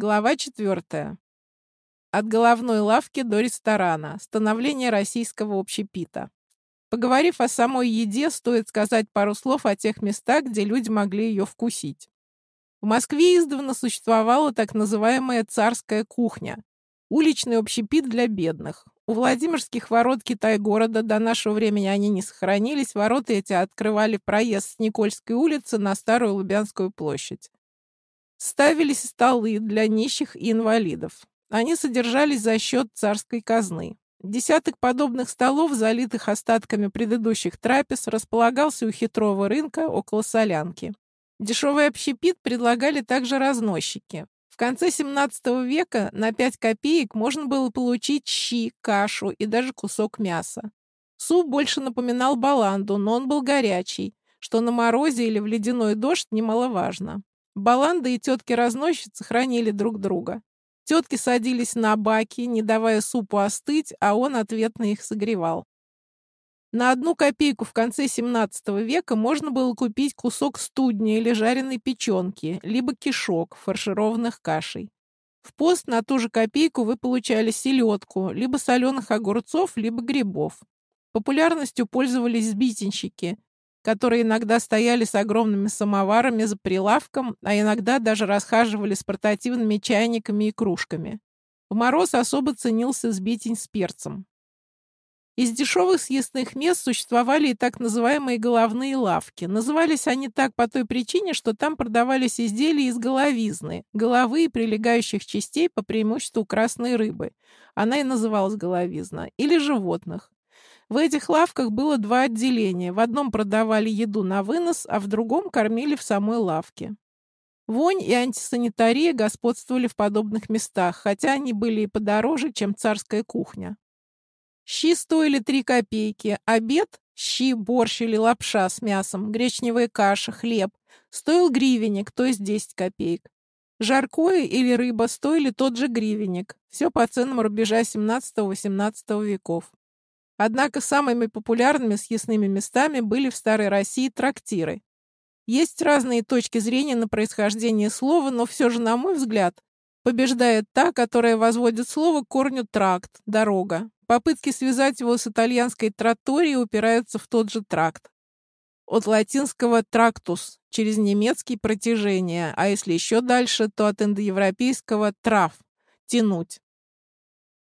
Глава 4. От головной лавки до ресторана. Становление российского общепита. Поговорив о самой еде, стоит сказать пару слов о тех местах, где люди могли ее вкусить. В Москве издавна существовала так называемая царская кухня, уличный общепит для бедных. У Владимирских ворот Китай-города до нашего времени они не сохранились, ворота эти открывали проезд с Никольской улицы на Старую Лубянскую площадь. Ставились столы для нищих и инвалидов. Они содержались за счет царской казны. Десяток подобных столов, залитых остатками предыдущих трапез, располагался у хитрого рынка около солянки. Дешевый общепит предлагали также разносчики. В конце 17 века на 5 копеек можно было получить щи, кашу и даже кусок мяса. Суп больше напоминал баланду, но он был горячий, что на морозе или в ледяной дождь немаловажно. Баланда и тетки-разносчицы хранили друг друга. Тетки садились на баки, не давая супу остыть, а он ответно их согревал. На одну копейку в конце XVII века можно было купить кусок студня или жареной печенки, либо кишок, фаршированных кашей. В пост на ту же копейку вы получали селедку, либо соленых огурцов, либо грибов. Популярностью пользовались сбитенщики, которые иногда стояли с огромными самоварами за прилавком, а иногда даже расхаживали с портативными чайниками и кружками. В мороз особо ценился сбитень с перцем. Из дешевых съестных мест существовали и так называемые головные лавки. Назывались они так по той причине, что там продавались изделия из головизны, головы и прилегающих частей по преимуществу красной рыбы. Она и называлась головизна. Или животных. В этих лавках было два отделения. В одном продавали еду на вынос, а в другом кормили в самой лавке. Вонь и антисанитария господствовали в подобных местах, хотя они были и подороже, чем царская кухня. Щи стоили 3 копейки, обед – щи, борщ или лапша с мясом, гречневая каша, хлеб – стоил гривенник, то есть 10 копеек. Жаркое или рыба стоили тот же гривенник. Все по ценам рубежа 17-18 веков. Однако самыми популярными съестными местами были в Старой России трактиры. Есть разные точки зрения на происхождение слова, но все же, на мой взгляд, побеждает та, которая возводит слово к корню тракт, дорога. Попытки связать его с итальянской тратторией упираются в тот же тракт. От латинского «трактус» через немецкий «протяжение», а если еще дальше, то от индоевропейского «трав» — «тянуть».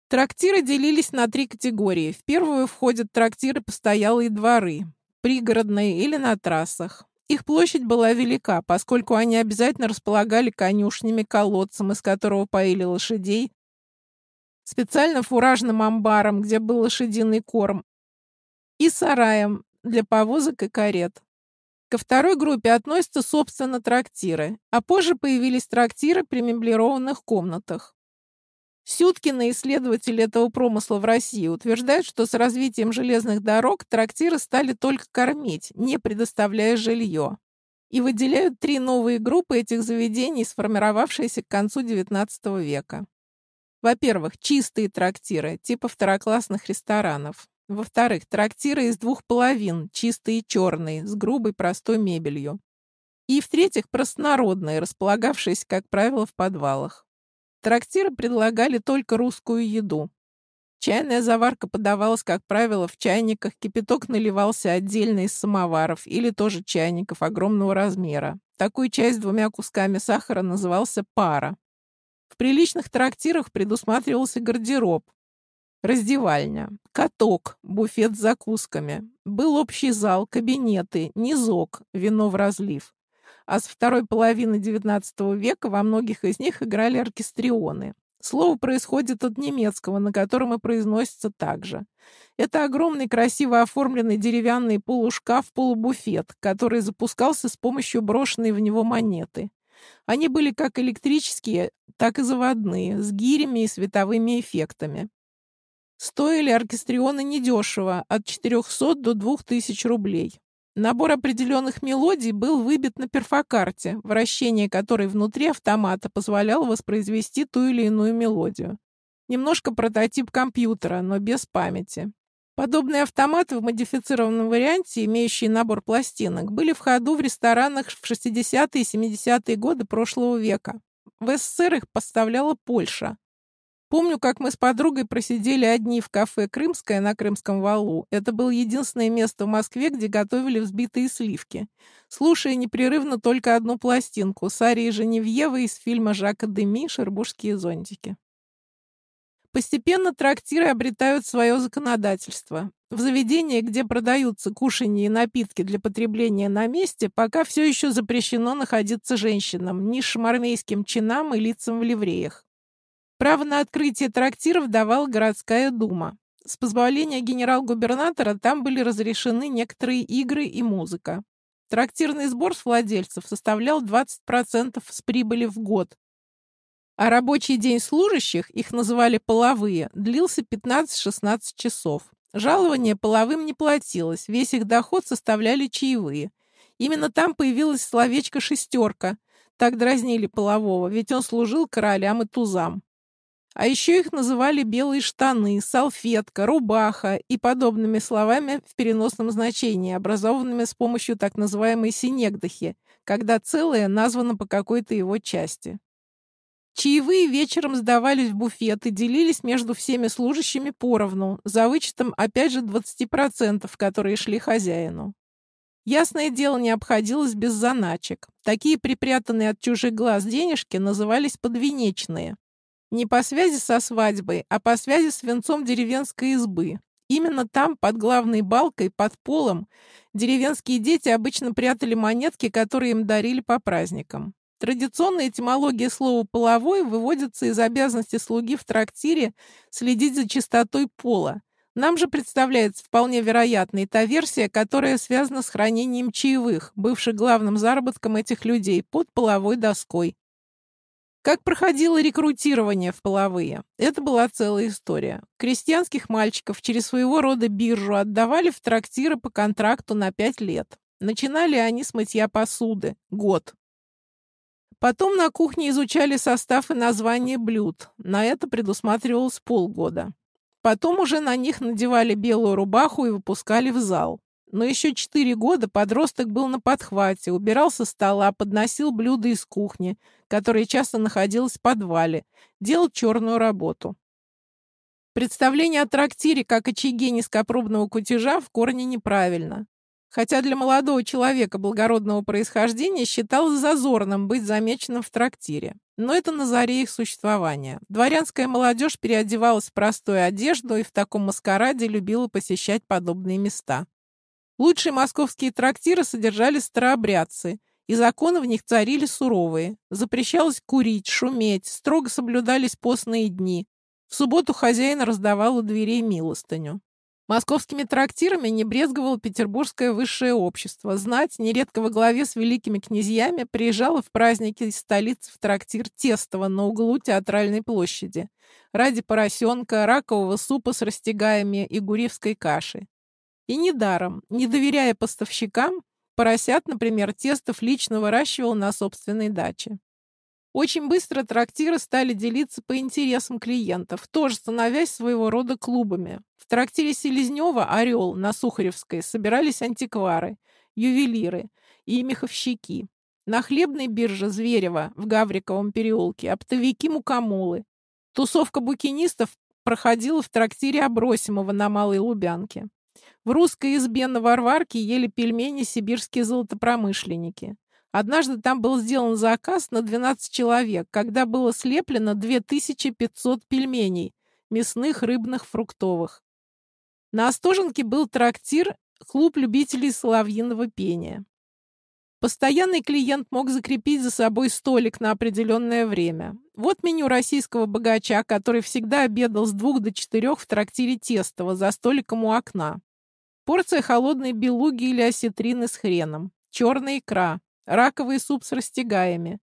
Трактиры делились на три категории. В первую входят трактиры постоялые дворы, пригородные или на трассах. Их площадь была велика, поскольку они обязательно располагали конюшнями, колодцем, из которого поили лошадей, специально фуражным амбаром, где был лошадиный корм, и сараем для повозок и карет. Ко второй группе относятся, собственно, трактиры, а позже появились трактиры при меблированных комнатах. Сюткины, исследователи этого промысла в России, утверждают, что с развитием железных дорог трактиры стали только кормить, не предоставляя жилье. И выделяют три новые группы этих заведений, сформировавшиеся к концу XIX века. Во-первых, чистые трактиры, типа второклассных ресторанов. Во-вторых, трактиры из двух половин, чистые и черные, с грубой простой мебелью. И в-третьих, простонародные, располагавшиеся, как правило, в подвалах. Трактиры предлагали только русскую еду. Чайная заварка подавалась, как правило, в чайниках, кипяток наливался отдельно из самоваров или тоже чайников огромного размера. Такой чай с двумя кусками сахара назывался пара. В приличных трактирах предусматривался гардероб, раздевальня, каток, буфет с закусками. Был общий зал, кабинеты, низок, вино в разлив а с второй половины XIX века во многих из них играли оркестрионы. Слово происходит от немецкого, на котором и произносится также. Это огромный красиво оформленный деревянный полушкаф-полубуфет, который запускался с помощью брошенной в него монеты. Они были как электрические, так и заводные, с гирями и световыми эффектами. Стоили оркестрионы недешево, от 400 до 2000 рублей. Набор определенных мелодий был выбит на перфокарте, вращение которой внутри автомата позволяло воспроизвести ту или иную мелодию. Немножко прототип компьютера, но без памяти. Подобные автоматы в модифицированном варианте, имеющие набор пластинок, были в ходу в ресторанах в 60-е и 70-е годы прошлого века. В СССР их поставляла Польша. Помню, как мы с подругой просидели одни в кафе «Крымское» на Крымском валу. Это было единственное место в Москве, где готовили взбитые сливки. Слушая непрерывно только одну пластинку с Арией Женевьевой из фильма Жака Деми «Шербургские зонтики». Постепенно трактиры обретают свое законодательство. В заведении, где продаются кушанья и напитки для потребления на месте, пока все еще запрещено находиться женщинам, низшим армейским чинам и лицам в ливреях. Право на открытие трактиров давала городская дума. С позволения генерал-губернатора там были разрешены некоторые игры и музыка. Трактирный сбор с владельцев составлял 20% с прибыли в год, а рабочий день служащих, их называли половые, длился 15-16 часов. Жалование половым не платилось, весь их доход составляли чаевые. Именно там появилось словечко «шестерка». Так дразнили полового, ведь он служил королям и тузам. А еще их называли белые штаны, салфетка, рубаха и подобными словами в переносном значении, образованными с помощью так называемой синегдахи, когда целое названо по какой-то его части. Чаевые вечером сдавались в буфет и делились между всеми служащими поровну, за вычетом опять же 20%, которые шли хозяину. Ясное дело, не обходилось без заначек. Такие припрятанные от чужих глаз денежки назывались подвенечные. Не по связи со свадьбой, а по связи с венцом деревенской избы. Именно там, под главной балкой, под полом, деревенские дети обычно прятали монетки, которые им дарили по праздникам. Традиционная этимология слова «половой» выводится из обязанности слуги в трактире следить за чистотой пола. Нам же представляется вполне вероятной та версия, которая связана с хранением чаевых, бывших главным заработком этих людей, под половой доской. Как проходило рекрутирование в половые? Это была целая история. Крестьянских мальчиков через своего рода биржу отдавали в трактиры по контракту на пять лет. Начинали они с мытья посуды. Год. Потом на кухне изучали состав и название блюд. На это предусматривалось полгода. Потом уже на них надевали белую рубаху и выпускали в зал. Но еще четыре года подросток был на подхвате, убирал со стола, подносил блюда из кухни, которая часто находилась в подвале, делал черную работу. Представление о трактире как очаге низкопробного кутежа в корне неправильно хотя для молодого человека благородного происхождения считалось зазорным быть замеченным в трактире. Но это на заре их существования. Дворянская молодежь переодевалась в простую одежду и в таком маскараде любила посещать подобные места. Лучшие московские трактиры содержали старообрядцы, и законы в них царили суровые. Запрещалось курить, шуметь, строго соблюдались постные дни. В субботу хозяин раздавал у дверей милостыню. Московскими трактирами не брезговало петербургское высшее общество. Знать, нередко во главе с великими князьями, приезжала в праздники из столицы в трактир Тестово на углу Театральной площади ради поросенка, ракового супа с растягаями и гурьевской каши. И недаром, не доверяя поставщикам, поросят, например, Тестов лично выращивал на собственной даче. Очень быстро трактиры стали делиться по интересам клиентов, тоже становясь своего рода клубами. В трактире Селезнева «Орел» на Сухаревской собирались антиквары, ювелиры и меховщики. На хлебной бирже Зверева в Гавриковом переулке оптовики-мукомолы. Тусовка букинистов проходила в трактире Абросимова на Малой Лубянке. В русской избе на Варварке ели пельмени сибирские золотопромышленники. Однажды там был сделан заказ на 12 человек, когда было слеплено 2500 пельменей, мясных, рыбных, фруктовых. На Остоженке был трактир, клуб любителей соловьиного пения. Постоянный клиент мог закрепить за собой столик на определенное время. Вот меню российского богача, который всегда обедал с двух до четырех в трактире Тестова за столиком у окна. Порция холодной белуги или осетрины с хреном, черная икра, раковый суп с растягаями,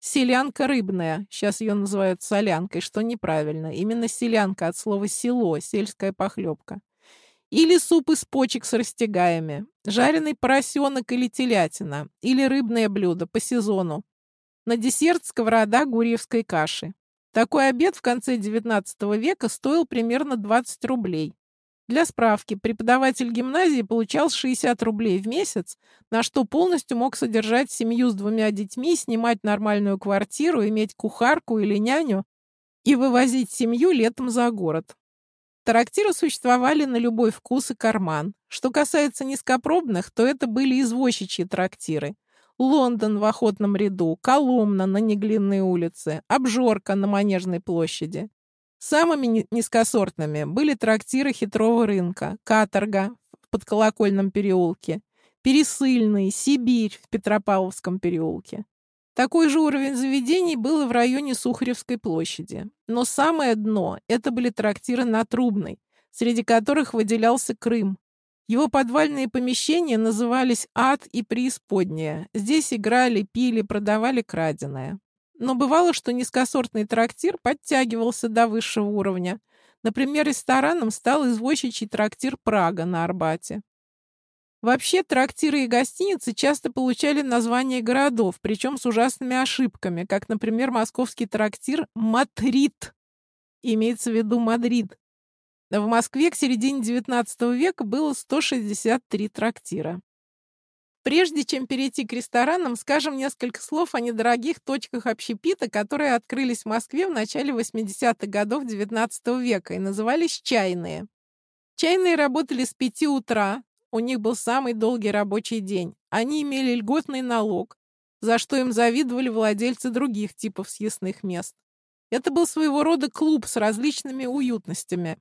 селянка рыбная, сейчас ее называют солянкой, что неправильно, именно селянка от слова село, сельская похлебка, или суп из почек с растягаями, жареный поросенок или телятина, или рыбное блюдо по сезону, на десерт сковорода гурьевской каши. Такой обед в конце XIX века стоил примерно 20 рублей. Для справки, преподаватель гимназии получал 60 рублей в месяц, на что полностью мог содержать семью с двумя детьми, снимать нормальную квартиру, иметь кухарку или няню и вывозить семью летом за город. Трактиры существовали на любой вкус и карман. Что касается низкопробных, то это были извозчичьи трактиры. Лондон в Охотном ряду, Коломна на Неглинной улице, Обжорка на Манежной площади. Самыми низкосортными были трактиры хитрого рынка, Каторга в Подколокольном переулке, Пересыльный, Сибирь в Петропавловском переулке. Такой же уровень заведений был в районе Сухаревской площади. Но самое дно – это были трактиры на Трубной, среди которых выделялся Крым. Его подвальные помещения назывались «Ад» и «Преисподняя». Здесь играли, пили, продавали краденое. Но бывало, что низкосортный трактир подтягивался до высшего уровня. Например, рестораном стал извозчичий трактир «Прага» на Арбате. Вообще, трактиры и гостиницы часто получали названия городов, причем с ужасными ошибками, как, например, московский трактир «Матрид». Имеется в виду Мадрид. В Москве к середине XIX века было 163 трактира. Прежде чем перейти к ресторанам, скажем несколько слов о недорогих точках общепита, которые открылись в Москве в начале 80-х годов XIX века и назывались «чайные». Чайные работали с 5 утра, у них был самый долгий рабочий день. Они имели льготный налог, за что им завидовали владельцы других типов съестных мест. Это был своего рода клуб с различными уютностями,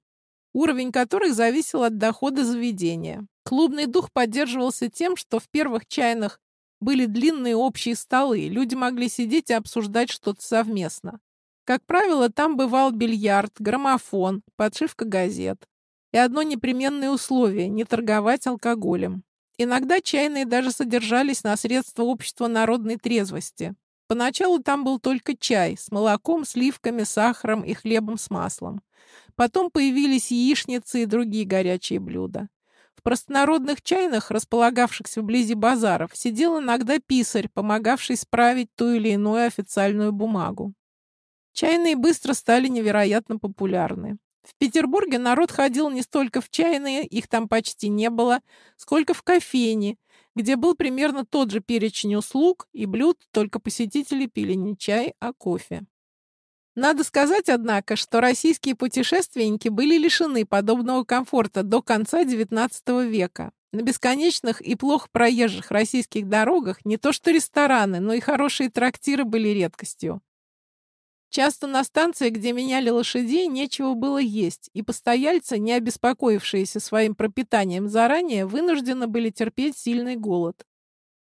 уровень которых зависел от дохода заведения. Клубный дух поддерживался тем, что в первых чайных были длинные общие столы, люди могли сидеть и обсуждать что-то совместно. Как правило, там бывал бильярд, граммофон, подшивка газет. И одно непременное условие – не торговать алкоголем. Иногда чайные даже содержались на средства общества народной трезвости. Поначалу там был только чай с молоком, сливками, сахаром и хлебом с маслом. Потом появились яичницы и другие горячие блюда. В простонародных чайных, располагавшихся вблизи базаров, сидел иногда писарь, помогавший справить ту или иную официальную бумагу. Чайные быстро стали невероятно популярны. В Петербурге народ ходил не столько в чайные, их там почти не было, сколько в кофейни, где был примерно тот же перечень услуг и блюд, только посетители пили не чай, а кофе. Надо сказать, однако, что российские путешественники были лишены подобного комфорта до конца XIX века. На бесконечных и плохо проезжих российских дорогах не то что рестораны, но и хорошие трактиры были редкостью. Часто на станции, где меняли лошадей, нечего было есть, и постояльцы, не обеспокоившиеся своим пропитанием заранее, вынуждены были терпеть сильный голод.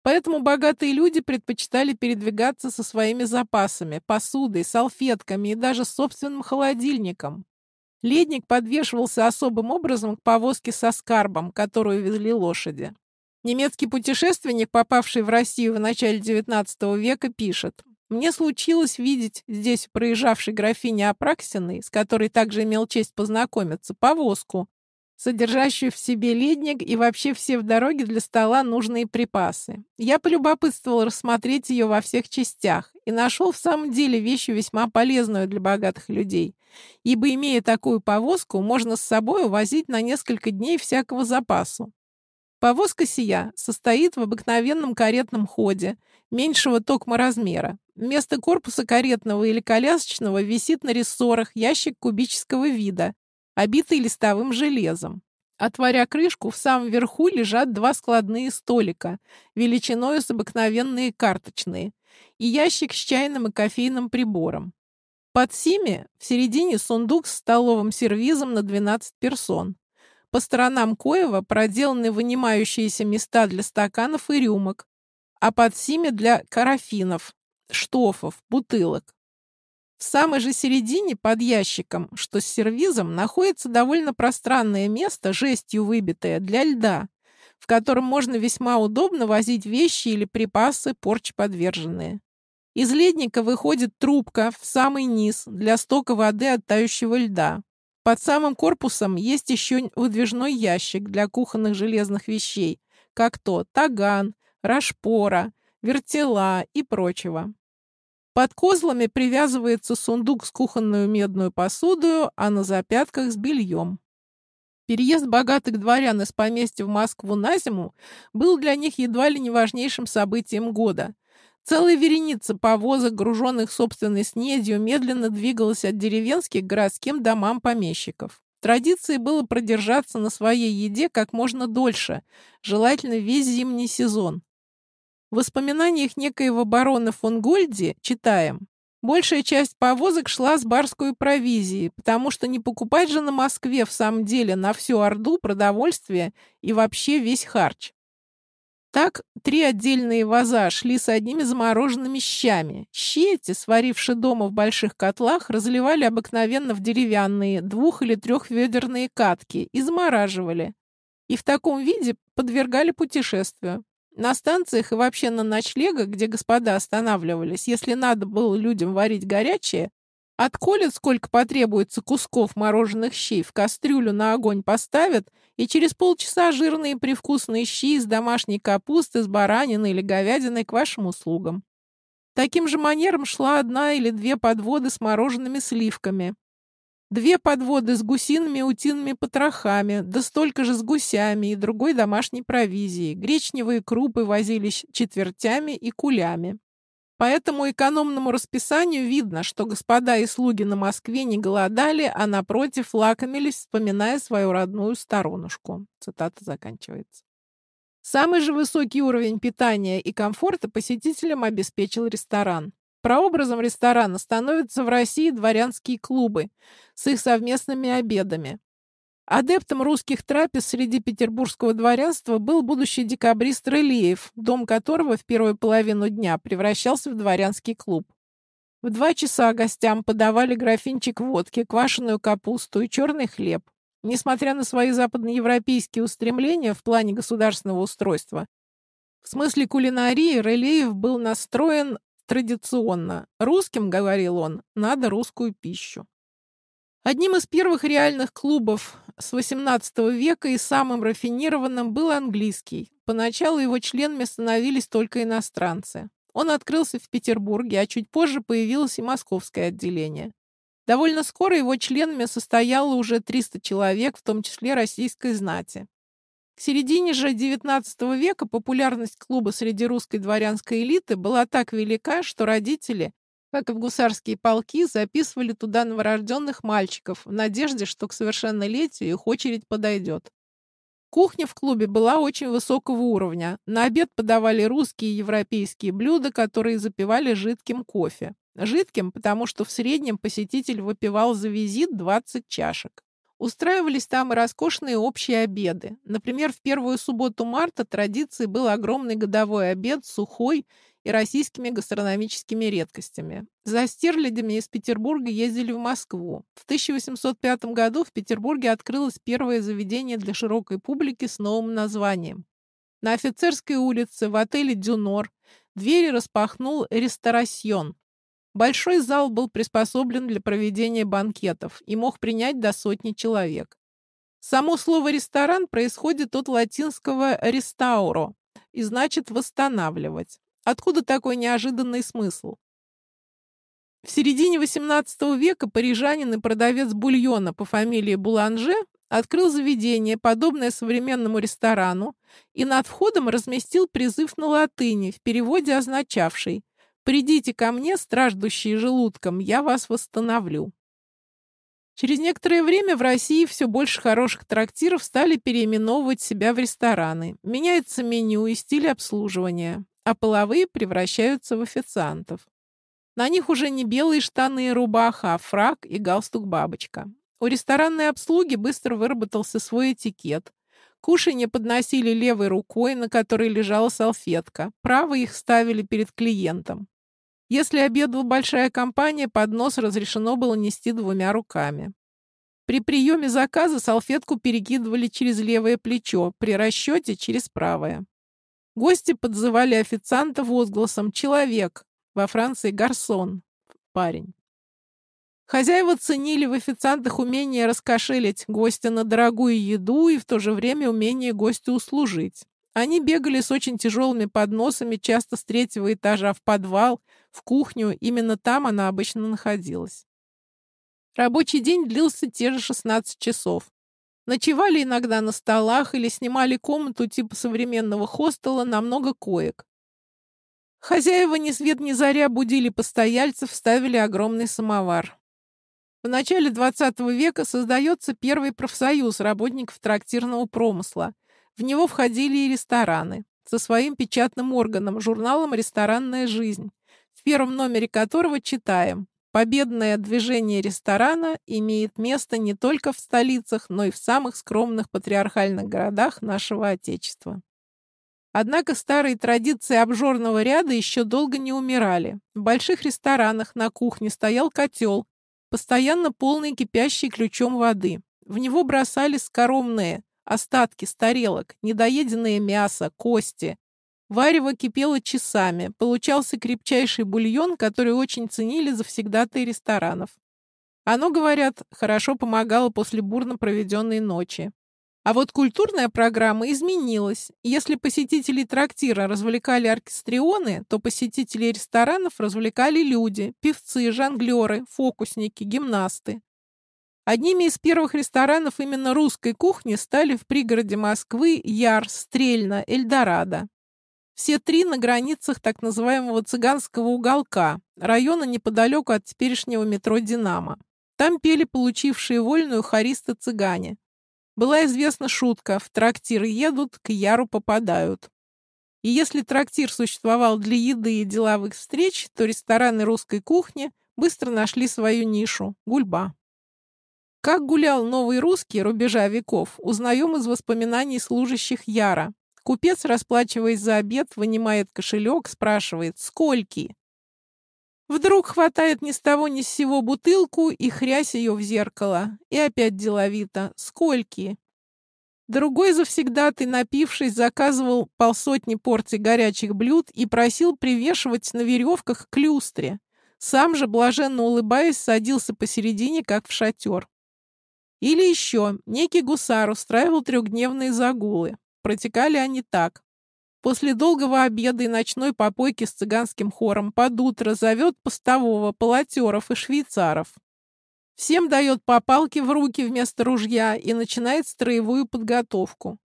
Поэтому богатые люди предпочитали передвигаться со своими запасами, посудой, салфетками и даже собственным холодильником. Ледник подвешивался особым образом к повозке со скарбом, которую везли лошади. Немецкий путешественник, попавший в Россию в начале XIX века, пишет мне случилось видеть здесь проезжавшей графине Апраксиной, с которой также имел честь познакомиться, повозку, содержащую в себе ледник и вообще все в дороге для стола нужные припасы. Я полюбопытствовал рассмотреть ее во всех частях и нашел в самом деле вещь весьма полезную для богатых людей, ибо, имея такую повозку, можно с собой увозить на несколько дней всякого запасу. Повозка сия состоит в обыкновенном каретном ходе, меньшего токма размера. Вместо корпуса каретного или колясочного висит на рессорах ящик кубического вида, обитый листовым железом. Отворя крышку, в самом верху лежат два складные столика, величиной с обыкновенные карточные, и ящик с чайным и кофейным прибором. Под сими в середине сундук с столовым сервизом на 12 персон. По сторонам Коева проделаны вынимающиеся места для стаканов и рюмок, а под сими для карафинов, штофов, бутылок. В самой же середине, под ящиком, что с сервизом, находится довольно пространное место, жестью выбитое, для льда, в котором можно весьма удобно возить вещи или припасы, порчи подверженные. Из ледника выходит трубка в самый низ для стока воды от тающего льда. Под самым корпусом есть еще выдвижной ящик для кухонных железных вещей, как то таган, рашпора, вертела и прочего. Под козлами привязывается сундук с кухонную медную посудою, а на запятках с бельем. Переезд богатых дворян из поместья в Москву на зиму был для них едва ли не важнейшим событием года. Целая вереница повозок, груженных собственной снедью, медленно двигалась от деревенских к городским домам помещиков. Традицией было продержаться на своей еде как можно дольше, желательно весь зимний сезон. В воспоминаниях некоего барона фон Гольди читаем Большая часть повозок шла с барской провизией, потому что не покупать же на Москве в самом деле на всю Орду продовольствие и вообще весь харч. Так три отдельные ваза шли с одними замороженными щами. Щи эти, сваривши дома в больших котлах, разливали обыкновенно в деревянные двух- или трехведерные катки и замораживали. И в таком виде подвергали путешествию. На станциях и вообще на ночлегах, где господа останавливались, если надо было людям варить горячее, отколят сколько потребуется кусков мороженых щей, в кастрюлю на огонь поставят, и через полчаса жирные привкусные щи из домашней капусты, с бараниной или говядиной к вашим услугам. Таким же манером шла одна или две подводы с мороженными сливками. Две подводы с гусиными утиными потрохами, да столько же с гусями и другой домашней провизией. Гречневые крупы возились четвертями и кулями. По этому экономному расписанию видно, что господа и слуги на Москве не голодали, а напротив лакомились, вспоминая свою родную сторонушку. Цитата заканчивается. Самый же высокий уровень питания и комфорта посетителям обеспечил ресторан. Прообразом ресторана становятся в России дворянские клубы с их совместными обедами. Адептом русских трапез среди петербургского дворянства был будущий декабрист Рылеев, дом которого в первую половину дня превращался в дворянский клуб. В два часа гостям подавали графинчик водки, квашеную капусту и черный хлеб. Несмотря на свои западноевропейские устремления в плане государственного устройства, в смысле кулинарии Рылеев был настроен традиционно. Русским, говорил он, надо русскую пищу. Одним из первых реальных клубов с XVIII века и самым рафинированным был английский. Поначалу его членами становились только иностранцы. Он открылся в Петербурге, а чуть позже появилось и московское отделение. Довольно скоро его членами состояло уже 300 человек, в том числе российской знати. К середине же XIX века популярность клуба среди русской дворянской элиты была так велика, что родители, как и в гусарские полки, записывали туда новорожденных мальчиков в надежде, что к совершеннолетию их очередь подойдет. Кухня в клубе была очень высокого уровня. На обед подавали русские и европейские блюда, которые запивали жидким кофе. Жидким, потому что в среднем посетитель выпивал за визит 20 чашек. Устраивались там и роскошные общие обеды. Например, в первую субботу марта традицией был огромный годовой обед сухой и российскими гастрономическими редкостями. За стерлядями из Петербурга ездили в Москву. В 1805 году в Петербурге открылось первое заведение для широкой публики с новым названием. На Офицерской улице в отеле «Дюнор» двери распахнул «Ресторасьон», Большой зал был приспособлен для проведения банкетов и мог принять до сотни человек. Само слово «ресторан» происходит от латинского «restauro» и значит «восстанавливать». Откуда такой неожиданный смысл? В середине XVIII века парижанин и продавец бульона по фамилии Буланже открыл заведение, подобное современному ресторану, и над входом разместил призыв на латыни, в переводе означавший Придите ко мне, страждущие желудком, я вас восстановлю. Через некоторое время в России все больше хороших трактиров стали переименовывать себя в рестораны. Меняется меню и стиль обслуживания, а половые превращаются в официантов. На них уже не белые штаны и рубаха, а фрак и галстук-бабочка. У ресторанной обслуги быстро выработался свой этикет. Кушанье подносили левой рукой, на которой лежала салфетка. Правой их ставили перед клиентом. Если обедала большая компания, поднос разрешено было нести двумя руками. При приеме заказа салфетку перекидывали через левое плечо, при расчете через правое. Гости подзывали официанта возгласом «Человек», во Франции «Гарсон», парень. Хозяева ценили в официантах умение раскошелить гостя на дорогую еду и в то же время умение гостю услужить. Они бегали с очень тяжелыми подносами, часто с третьего этажа в подвал, в кухню, именно там она обычно находилась. Рабочий день длился те же 16 часов. Ночевали иногда на столах или снимали комнату типа современного хостела на много коек. Хозяева ни свет ни заря будили постояльцев, ставили огромный самовар. В начале XX века создается первый профсоюз работников трактирного промысла. В него входили и рестораны со своим печатным органом, журналом «Ресторанная жизнь», в первом номере которого читаем «Победное движение ресторана имеет место не только в столицах, но и в самых скромных патриархальных городах нашего Отечества». Однако старые традиции обжорного ряда еще долго не умирали. В больших ресторанах на кухне стоял котел, постоянно полный кипящей ключом воды. В него бросали скоромные остатки с тарелок, недоеденное мясо, кости. Варево кипело часами, получался крепчайший бульон, который очень ценили завсегдатые ресторанов. Оно, говорят, хорошо помогало после бурно проведенной ночи. А вот культурная программа изменилась. Если посетителей трактира развлекали оркестрионы, то посетителей ресторанов развлекали люди, певцы, жонглеры, фокусники, гимнасты. Одними из первых ресторанов именно русской кухни стали в пригороде Москвы Яр, Стрельна, Эльдорадо. Все три на границах так называемого цыганского уголка, района неподалеку от теперешнего метро «Динамо». Там пели получившие вольную хористы-цыгане. Была известна шутка «в трактир едут, к Яру попадают». И если трактир существовал для еды и деловых встреч, то рестораны русской кухни быстро нашли свою нишу – гульба. Как гулял новый русский рубежа веков, узнаем из воспоминаний служащих Яра. Купец, расплачиваясь за обед, вынимает кошелек, спрашивает «Скольки?». Вдруг хватает ни с того ни с сего бутылку и хрясь ее в зеркало. И опять деловито. Скольки? Другой завсегдатый, напившись, заказывал полсотни порций горячих блюд и просил привешивать на веревках к люстре. Сам же, блаженно улыбаясь, садился посередине, как в шатер. Или еще, некий гусар устраивал трехдневные загулы. Протекали они так. После долгого обеда и ночной попойки с цыганским хором под утро зовет постового, полотеров и швейцаров. Всем дает по палке в руки вместо ружья и начинает строевую подготовку.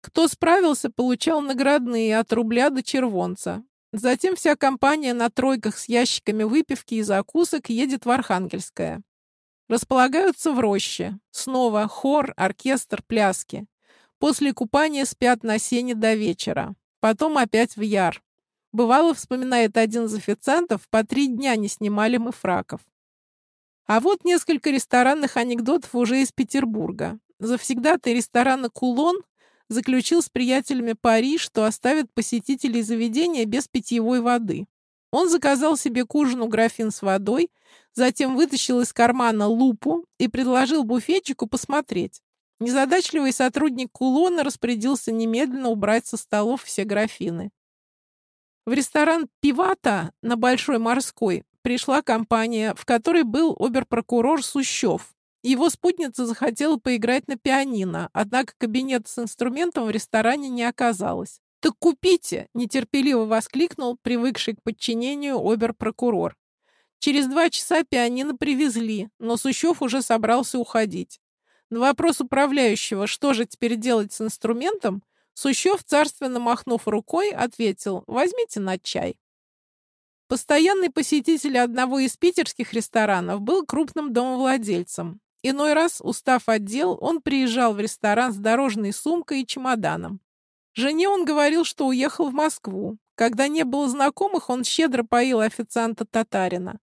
Кто справился, получал наградные от рубля до червонца. Затем вся компания на тройках с ящиками выпивки и закусок едет в Архангельское. Располагаются в роще. Снова хор, оркестр, пляски. После купания спят на сене до вечера. Потом опять в яр. Бывало, вспоминает один из официантов, по три дня не снимали мы фраков. А вот несколько ресторанных анекдотов уже из Петербурга. Завсегдатый ресторана «Кулон» заключил с приятелями пари, что оставит посетителей заведения без питьевой воды. Он заказал себе к ужину графин с водой, затем вытащил из кармана лупу и предложил буфетчику посмотреть. Незадачливый сотрудник кулона распорядился немедленно убрать со столов все графины. В ресторан «Пивата» на Большой Морской пришла компания, в которой был оберпрокурор Сущев. Его спутница захотела поиграть на пианино, однако кабинет с инструментом в ресторане не оказалось. «Так купите!» – нетерпеливо воскликнул привыкший к подчинению оберпрокурор. Через два часа пианино привезли, но Сущев уже собрался уходить. На вопрос управляющего, что же теперь делать с инструментом, Сущев, царственно махнув рукой, ответил «возьмите на чай». Постоянный посетитель одного из питерских ресторанов был крупным домовладельцем. Иной раз, устав от дел, он приезжал в ресторан с дорожной сумкой и чемоданом. Жене он говорил, что уехал в Москву. Когда не было знакомых, он щедро поил официанта татарина,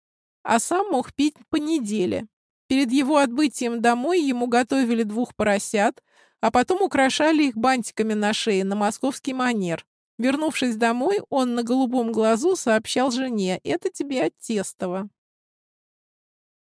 а сам мог пить по неделе. Перед его отбытием домой ему готовили двух поросят, а потом украшали их бантиками на шее на московский манер. Вернувшись домой, он на голубом глазу сообщал жене «Это тебе от Тестова».